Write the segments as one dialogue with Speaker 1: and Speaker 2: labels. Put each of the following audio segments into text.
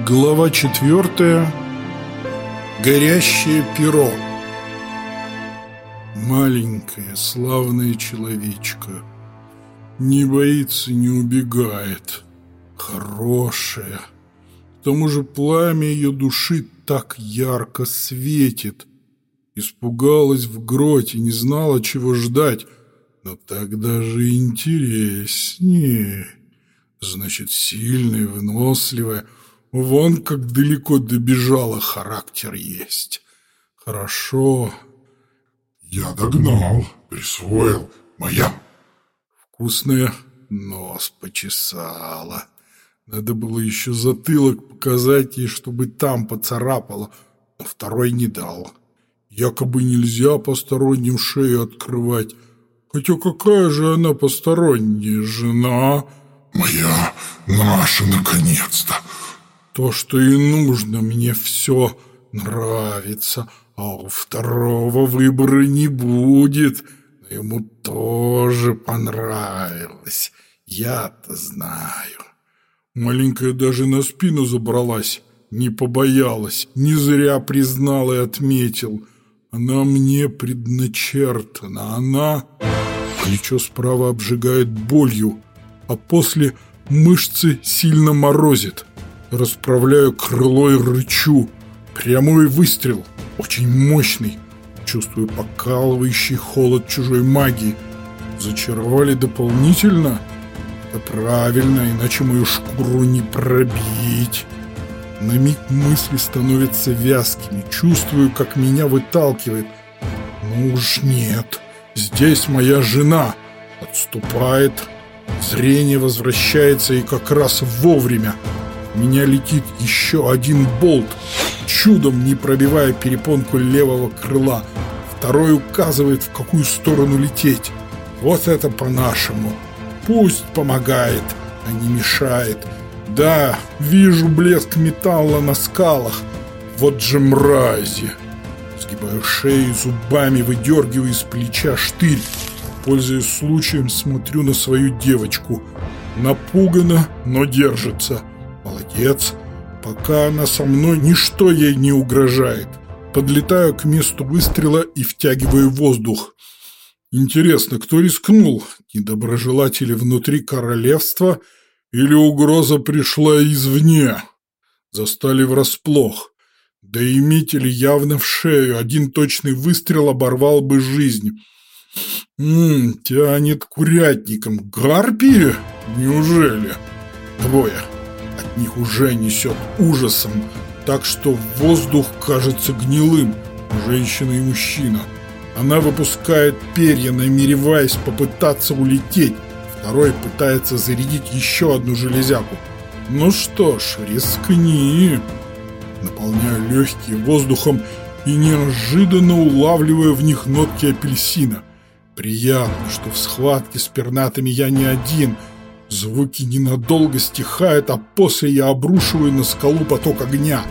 Speaker 1: Глава четвертая. Горящее перо. Маленькая, славная человечка. Не боится, не убегает. Хорошая. К тому же пламя ее души так ярко светит. Испугалась в гроте, не знала, чего ждать. Но так даже интереснее. Значит, сильная, выносливая. Вон как далеко добежала, характер есть. Хорошо.
Speaker 2: Я догнал, присвоил. Моя.
Speaker 1: Вкусная. Нос почесала. Надо было еще затылок показать ей, чтобы там поцарапала, но второй не дал. Якобы нельзя посторонним шею открывать. Хотя какая же она посторонняя жена?
Speaker 2: Моя, наша, наконец-то.
Speaker 1: То, что и нужно, мне все нравится, а у второго выбора не будет. Но ему тоже понравилось, я-то знаю. Маленькая даже на спину забралась, не побоялась, не зря признал и отметил. Она мне предначертана, она... Плечо справа обжигает болью, а после мышцы сильно морозит. Расправляю крыло и рычу. Прямой выстрел, очень мощный. Чувствую покалывающий холод чужой магии. Зачаровали дополнительно? Это правильно, иначе мою шкуру не пробить. На миг мысли становятся вязкими. Чувствую, как меня выталкивает. Ну уж нет. Здесь моя жена. Отступает. Зрение возвращается и как раз вовремя. Меня летит еще один болт, чудом не пробивая перепонку левого крыла. Второй указывает, в какую сторону лететь. Вот это по-нашему. Пусть помогает, а не мешает. Да, вижу блеск металла на скалах. Вот же мрази. Сгибаю шею, зубами выдергиваю из плеча штырь. Пользуясь случаем, смотрю на свою девочку. Напугана, но держится. Молодец. Пока она со мной, ничто ей не угрожает. Подлетаю к месту выстрела и втягиваю воздух. Интересно, кто рискнул? Недоброжелатели внутри королевства или угроза пришла извне? Застали врасплох. Да и метили явно в шею, один точный выстрел оборвал бы жизнь. Ммм, тянет курятником. Гарпии? Неужели? Двое. От них уже несет ужасом, так что воздух кажется гнилым. Женщина и мужчина. Она выпускает перья, намереваясь попытаться улететь. Второй пытается зарядить еще одну железяку. Ну что ж, рискни наполняю легкие воздухом и неожиданно улавливаю в них нотки апельсина. Приятно, что в схватке с пернатыми я не один. Звуки ненадолго стихают, а после я обрушиваю на скалу поток огня.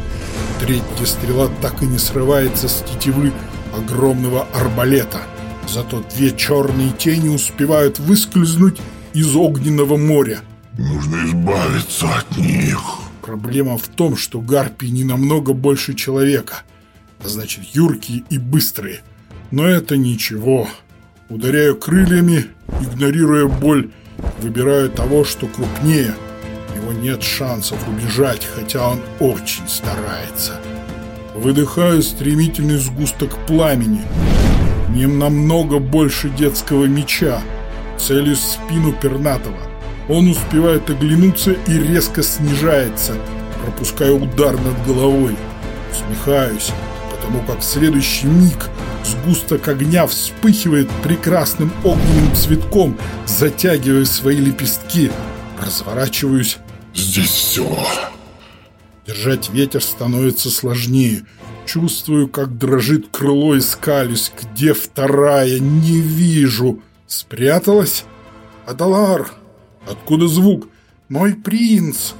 Speaker 1: Третья стрела так и не срывается с тетивы огромного арбалета. Зато две черные тени успевают выскользнуть из огненного моря.
Speaker 2: «Нужно избавиться от них»,
Speaker 1: Проблема в том, что гарпии не намного больше человека, а значит юркие и быстрые. Но это ничего. Ударяю крыльями, игнорируя боль, выбираю того, что крупнее. Его нет шансов убежать, хотя он очень старается. Выдыхаю стремительный сгусток пламени. Не намного больше детского меча. Целюсь в спину пернатого. Он успевает оглянуться и резко снижается, пропуская удар над головой. Усмехаюсь, потому как в следующий миг сгусток огня вспыхивает прекрасным огненным цветком, затягивая свои лепестки. Разворачиваюсь.
Speaker 2: «Здесь все!»
Speaker 1: Держать ветер становится сложнее. Чувствую, как дрожит крыло и скалюсь. Где вторая? Не вижу. Спряталась? Адалар! Откуда звук? Мой принц!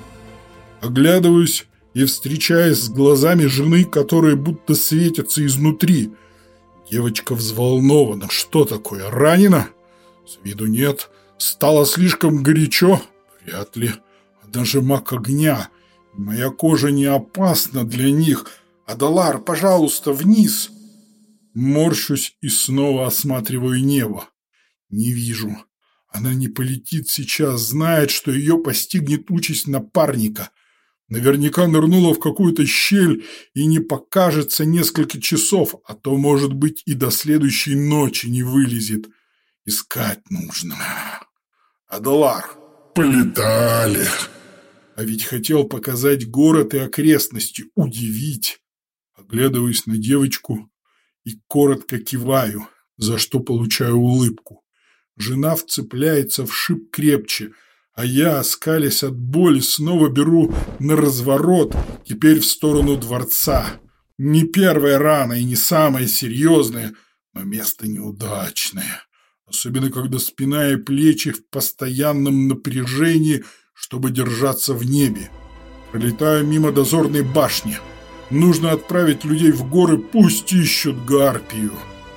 Speaker 1: Оглядываюсь и встречаюсь с глазами жены, которые будто светятся изнутри. Девочка взволнована. Что такое? Ранена? С виду нет. Стало слишком горячо? Вряд ли. Даже маг огня Моя кожа не опасна для них. Адалар, пожалуйста, вниз. Морщусь и снова осматриваю небо. Не вижу. Она не полетит сейчас, знает, что ее постигнет участь напарника. Наверняка нырнула в какую-то щель и не покажется несколько часов, а то, может быть, и до следующей ночи не вылезет. Искать нужно. Адалар.
Speaker 2: Полетали.
Speaker 1: А ведь хотел показать город и окрестности, удивить. Оглядываюсь на девочку и коротко киваю, за что получаю улыбку. Жена вцепляется в шип крепче, а я, оскалясь от боли, снова беру на разворот, теперь в сторону дворца. Не первая рана и не самая серьезная, но место неудачное. Особенно, когда спина и плечи в постоянном напряжении, чтобы держаться в небе. Пролетаю мимо дозорной башни. Нужно отправить людей в горы, пусть ищут гарпию.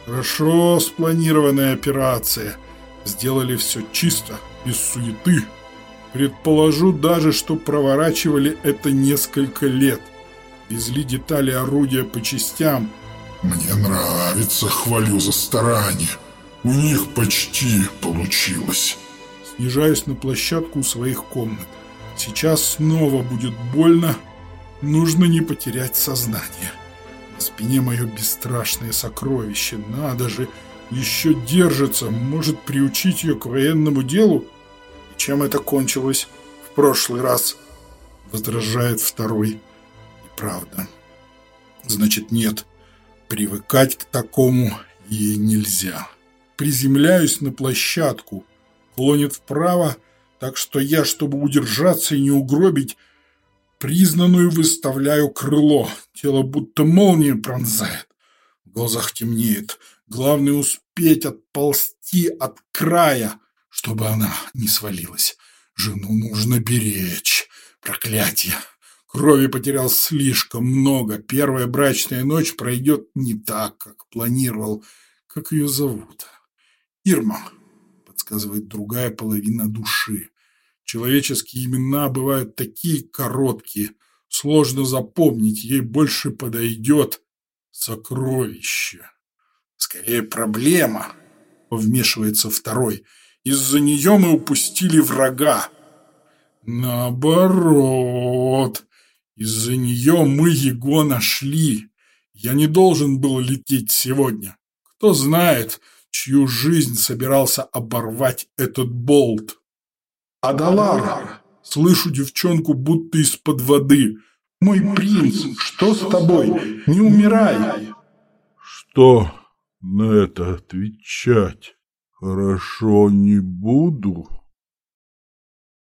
Speaker 1: Хорошо спланированная операция. Сделали все чисто, без суеты. Предположу даже, что проворачивали это несколько лет. Везли детали орудия по частям.
Speaker 2: Мне нравится, хвалю за старание. У них почти получилось.
Speaker 1: Снижаюсь на площадку у своих комнат. Сейчас снова будет больно. Нужно не потерять сознание. На спине мое бесстрашное сокровище. Надо же, еще держится. Может приучить ее к военному делу? Чем это кончилось в прошлый раз? Возражает второй. И правда. Значит, нет. Привыкать к такому ей нельзя. Приземляюсь на площадку. Клонит вправо, так что я, чтобы удержаться и не угробить, признанную выставляю крыло. Тело будто молния пронзает. В глазах темнеет. Главное успеть отползти от края, чтобы она не свалилась. Жену нужно беречь. Проклятие. Крови потерял слишком много. Первая брачная ночь пройдет не так, как планировал. Как ее зовут? Ирма, подсказывает другая половина души. Человеческие имена бывают такие короткие, сложно запомнить, ей больше подойдет сокровище. Скорее проблема, вмешивается второй. Из-за нее мы упустили врага. Наоборот, из-за нее мы его нашли. Я не должен был лететь сегодня. Кто знает, чью жизнь собирался оборвать этот болт. «Адалар!» Слышу девчонку будто из-под воды. «Мой принц, что с тобой? Не умирай!»
Speaker 3: «Что на это отвечать? Хорошо не буду».